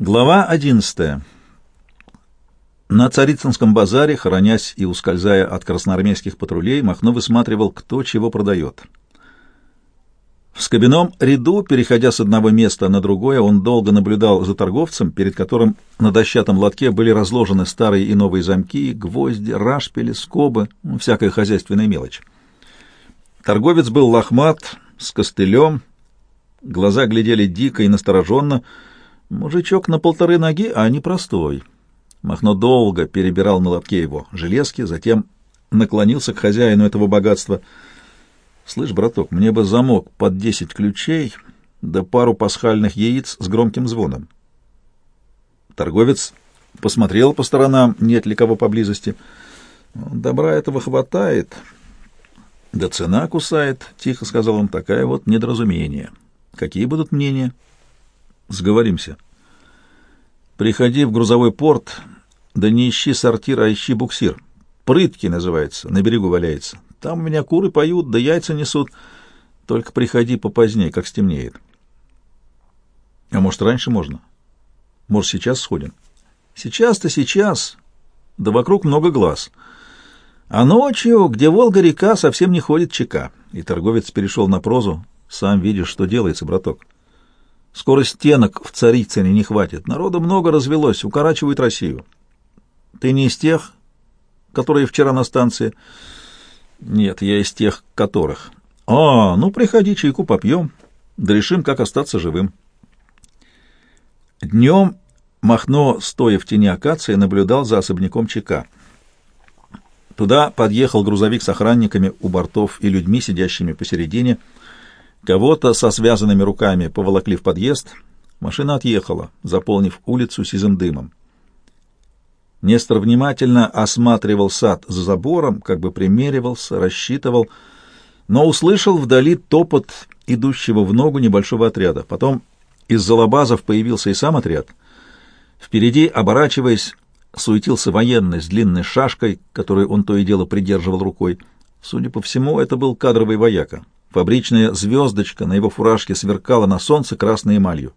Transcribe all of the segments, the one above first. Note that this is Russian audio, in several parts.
Глава одиннадцатая. На Царицынском базаре, хоронясь и ускользая от красноармейских патрулей, Махно высматривал, кто чего продает. В скобяном ряду, переходя с одного места на другое, он долго наблюдал за торговцем, перед которым на дощатом лотке были разложены старые и новые замки, гвозди, рашпили, скобы, ну, всякая хозяйственная мелочь. Торговец был лохмат, с костылем, глаза глядели дико и настороженно — Мужичок на полторы ноги, а не простой. Махно долго перебирал на лотке его железки, затем наклонился к хозяину этого богатства. «Слышь, браток, мне бы замок под десять ключей, да пару пасхальных яиц с громким звоном». Торговец посмотрел по сторонам, нет ли кого поблизости. «Добра этого хватает». «Да цена кусает», — тихо сказал он, — «такая вот недоразумение. Какие будут мнения?» Сговоримся. Приходи в грузовой порт, да не ищи сортир, а ищи буксир. Прытки называется, на берегу валяется. Там у меня куры поют, да яйца несут. Только приходи попозднее, как стемнеет. А может, раньше можно? Может, сейчас сходим? Сейчас-то сейчас. Да вокруг много глаз. А ночью, где Волга-река, совсем не ходит чека. И торговец перешел на прозу. Сам видишь, что делается, браток. Скоро стенок в Царицыне не хватит. Народу много развелось, укорачивают Россию. Ты не из тех, которые вчера на станции? Нет, я из тех, которых. А, ну приходи, чайку попьем, да решим, как остаться живым. Днем Махно, стоя в тени акации, наблюдал за особняком ЧК. Туда подъехал грузовик с охранниками у бортов и людьми, сидящими посередине, — Кого-то со связанными руками поволокли в подъезд. Машина отъехала, заполнив улицу сизым дымом. Нестор внимательно осматривал сад за забором, как бы примеривался, рассчитывал, но услышал вдали топот идущего в ногу небольшого отряда. Потом из-за лабазов появился и сам отряд. Впереди, оборачиваясь, суетился военный с длинной шашкой, которую он то и дело придерживал рукой. Судя по всему, это был кадровый вояка. Фабричная звездочка на его фуражке сверкала на солнце красной эмалью.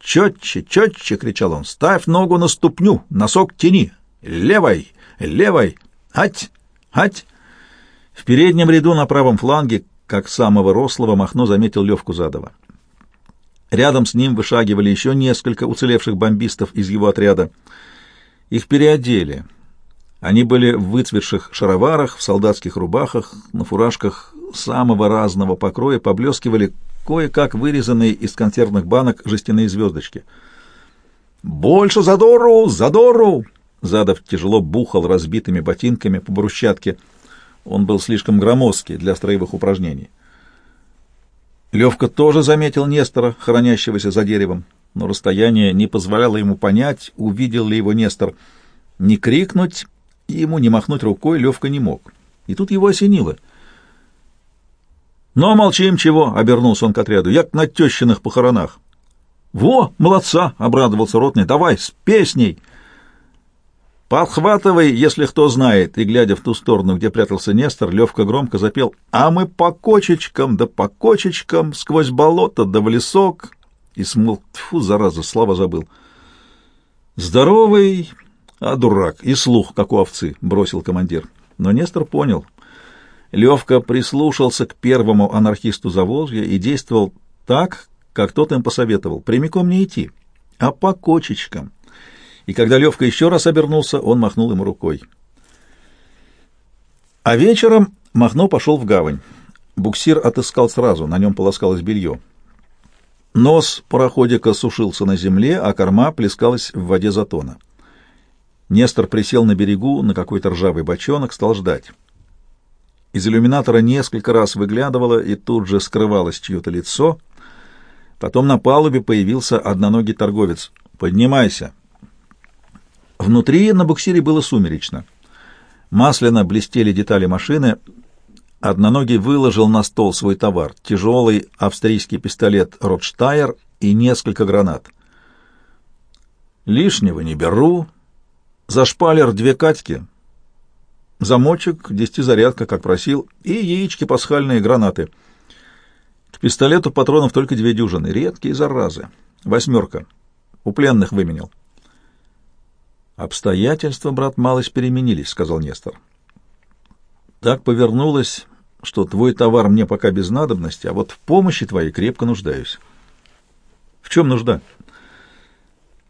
«Четче, четче!» — кричал он. «Ставь ногу на ступню, носок тяни! Левой, левой! Ать, ать!» В переднем ряду на правом фланге, как самого рослого, Махно заметил Левку Задова. Рядом с ним вышагивали еще несколько уцелевших бомбистов из его отряда. Их переодели. Они были в выцветших шароварах, в солдатских рубахах, на фуражках самого разного покроя поблескивали кое-как вырезанные из консервных банок жестяные звездочки. «Больше задору! Задору!» Задов тяжело бухал разбитыми ботинками по брусчатке. Он был слишком громоздкий для строевых упражнений. Левка тоже заметил Нестора, хранящегося за деревом, но расстояние не позволяло ему понять, увидел ли его Нестор. Не крикнуть ему, не махнуть рукой Левка не мог. И тут его осенило — «Ну, а молчим чего?» — обернулся он к отряду. «Я на тещиных похоронах». «Во, молодца!» — обрадовался ротный. «Давай, с песней!» «Подхватывай, если кто знает!» И, глядя в ту сторону, где прятался Нестор, Левка громко запел «А мы по кочечкам, да по кочечкам, сквозь болото, да в лесок!» И смолк, тьфу, зараза, слава забыл. «Здоровый, а дурак, и слух, как у овцы!» — бросил командир. Но Нестор понял — Левка прислушался к первому анархисту Заволжья и действовал так, как тот им посоветовал, прямиком не идти, а по кочечкам. И когда Левка еще раз обернулся, он махнул ему рукой. А вечером Махно пошел в гавань. Буксир отыскал сразу, на нем полоскалось белье. Нос пароходика сушился на земле, а корма плескалась в воде затона. Нестор присел на берегу на какой-то ржавый бочонок, стал ждать. Из иллюминатора несколько раз выглядывало, и тут же скрывалось чье-то лицо. Потом на палубе появился одноногий торговец. «Поднимайся!» Внутри на буксире было сумеречно. Масляно блестели детали машины. Одноногий выложил на стол свой товар — тяжелый австрийский пистолет «Ротштайр» и несколько гранат. «Лишнего не беру. За шпалер две катьки, замочек, десятизарядка, как просил, и яички пасхальные гранаты. К пистолету патронов только две дюжины, редкие заразы. Восьмерка. У пленных выменял. Обстоятельства, брат, малость переменились, сказал Нестор. Так повернулось, что твой товар мне пока без надобности, а вот в помощи твоей крепко нуждаюсь. В чем нужда?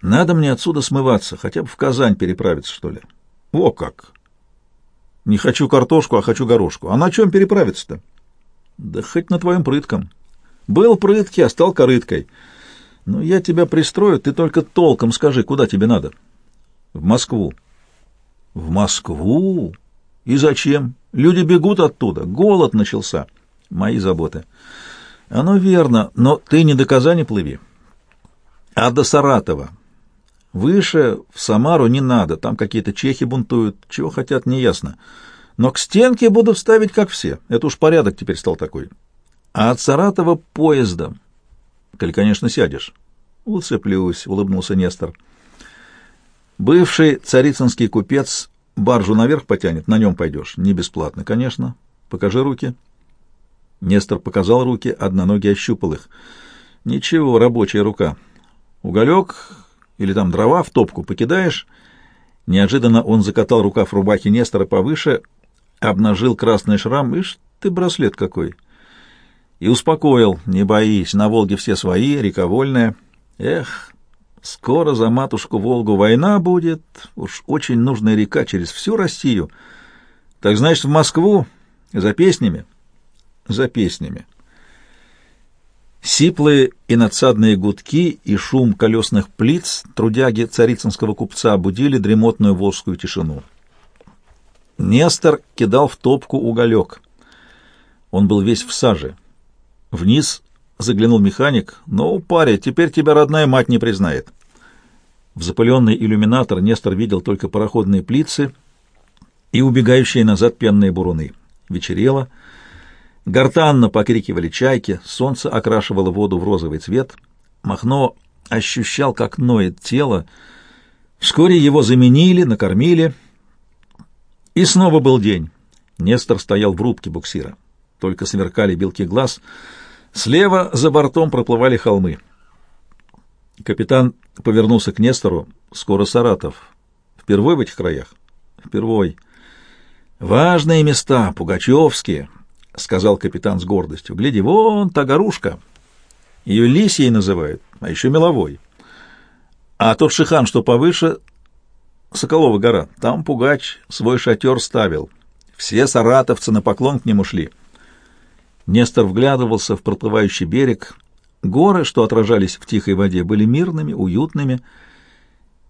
Надо мне отсюда смываться, хотя бы в Казань переправиться, что ли. О как! Не хочу картошку, а хочу горошку. А на чем переправиться-то? Да хоть на твоем прытком. Был прытки, а стал корыткой. Ну, я тебя пристрою, ты только толком скажи, куда тебе надо. В Москву. В Москву? И зачем? Люди бегут оттуда. Голод начался. Мои заботы. Оно верно, но ты не до Казани плыви, а до Саратова. Выше в Самару не надо, там какие-то чехи бунтуют, чего хотят, неясно. Но к стенке будут ставить, как все. Это уж порядок теперь стал такой. А от Саратова поездом. Коль, конечно, сядешь. Уцеплюсь, улыбнулся Нестор. Бывший царицынский купец баржу наверх потянет, на нем пойдешь. Не бесплатно, конечно. Покажи руки. Нестор показал руки, одноногий ощупал их. Ничего, рабочая рука. Уголек или там дрова в топку покидаешь. Неожиданно он закатал рукав рубахи Нестора повыше, обнажил красный шрам. Ишь ты, браслет какой! И успокоил, не боись, на Волге все свои, река вольная. Эх, скоро за матушку Волгу война будет, уж очень нужная река через всю Россию. Так значит, в Москву за песнями? За песнями. Сиплые и надсадные гудки и шум колесных плиц трудяги царицынского купца будили дремотную волжскую тишину. Нестор кидал в топку уголек. Он был весь в саже. Вниз заглянул механик. «Ну, паря, теперь тебя родная мать не признает». В запыленный иллюминатор Нестор видел только пароходные плицы и убегающие назад пенные буруны. Вечерело. Гортанно покрикивали чайки, солнце окрашивало воду в розовый цвет. Махно ощущал, как ноет тело. Вскоре его заменили, накормили. И снова был день. Нестор стоял в рубке буксира. Только сверкали белки глаз. Слева за бортом проплывали холмы. Капитан повернулся к Нестору. «Скоро Саратов. Впервой в этих краях?» «Впервой. Важные места, пугачевские». — сказал капитан с гордостью. — Гляди, вон та горушка. Ее лисией называют, а еще меловой. А тот шихан, что повыше, Соколова гора, там пугач свой шатер ставил. Все саратовцы на поклон к нему шли. Нестор вглядывался в проплывающий берег. Горы, что отражались в тихой воде, были мирными, уютными.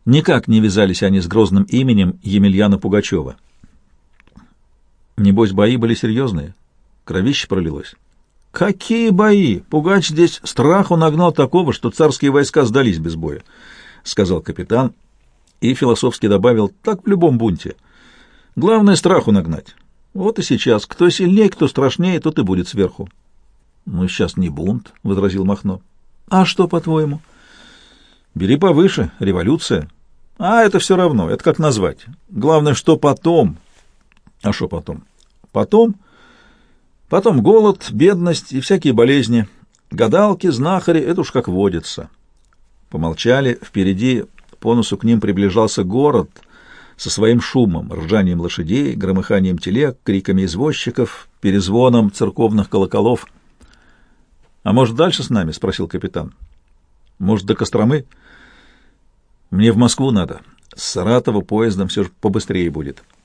Никак не вязались они с грозным именем Емельяна Пугачева. Небось, бои были серьезные. Кровище пролилось. Какие бои! Пугач здесь страху нагнал такого, что царские войска сдались без боя, — сказал капитан и философски добавил, так в любом бунте. Главное — страху нагнать. Вот и сейчас. Кто сильнее, кто страшнее, тот и будет сверху. — Ну, сейчас не бунт, — возразил Махно. — А что, по-твоему? — Бери повыше, революция. — А, это все равно, это как назвать. Главное, что потом. — А что потом? — Потом Потом голод, бедность и всякие болезни. Гадалки, знахари — это уж как водится. Помолчали, впереди по носу к ним приближался город со своим шумом, ржанием лошадей, громыханием телег, криками извозчиков, перезвоном церковных колоколов. — А может, дальше с нами? — спросил капитан. — Может, до Костромы? — Мне в Москву надо. С Саратова поездом все же побыстрее будет. —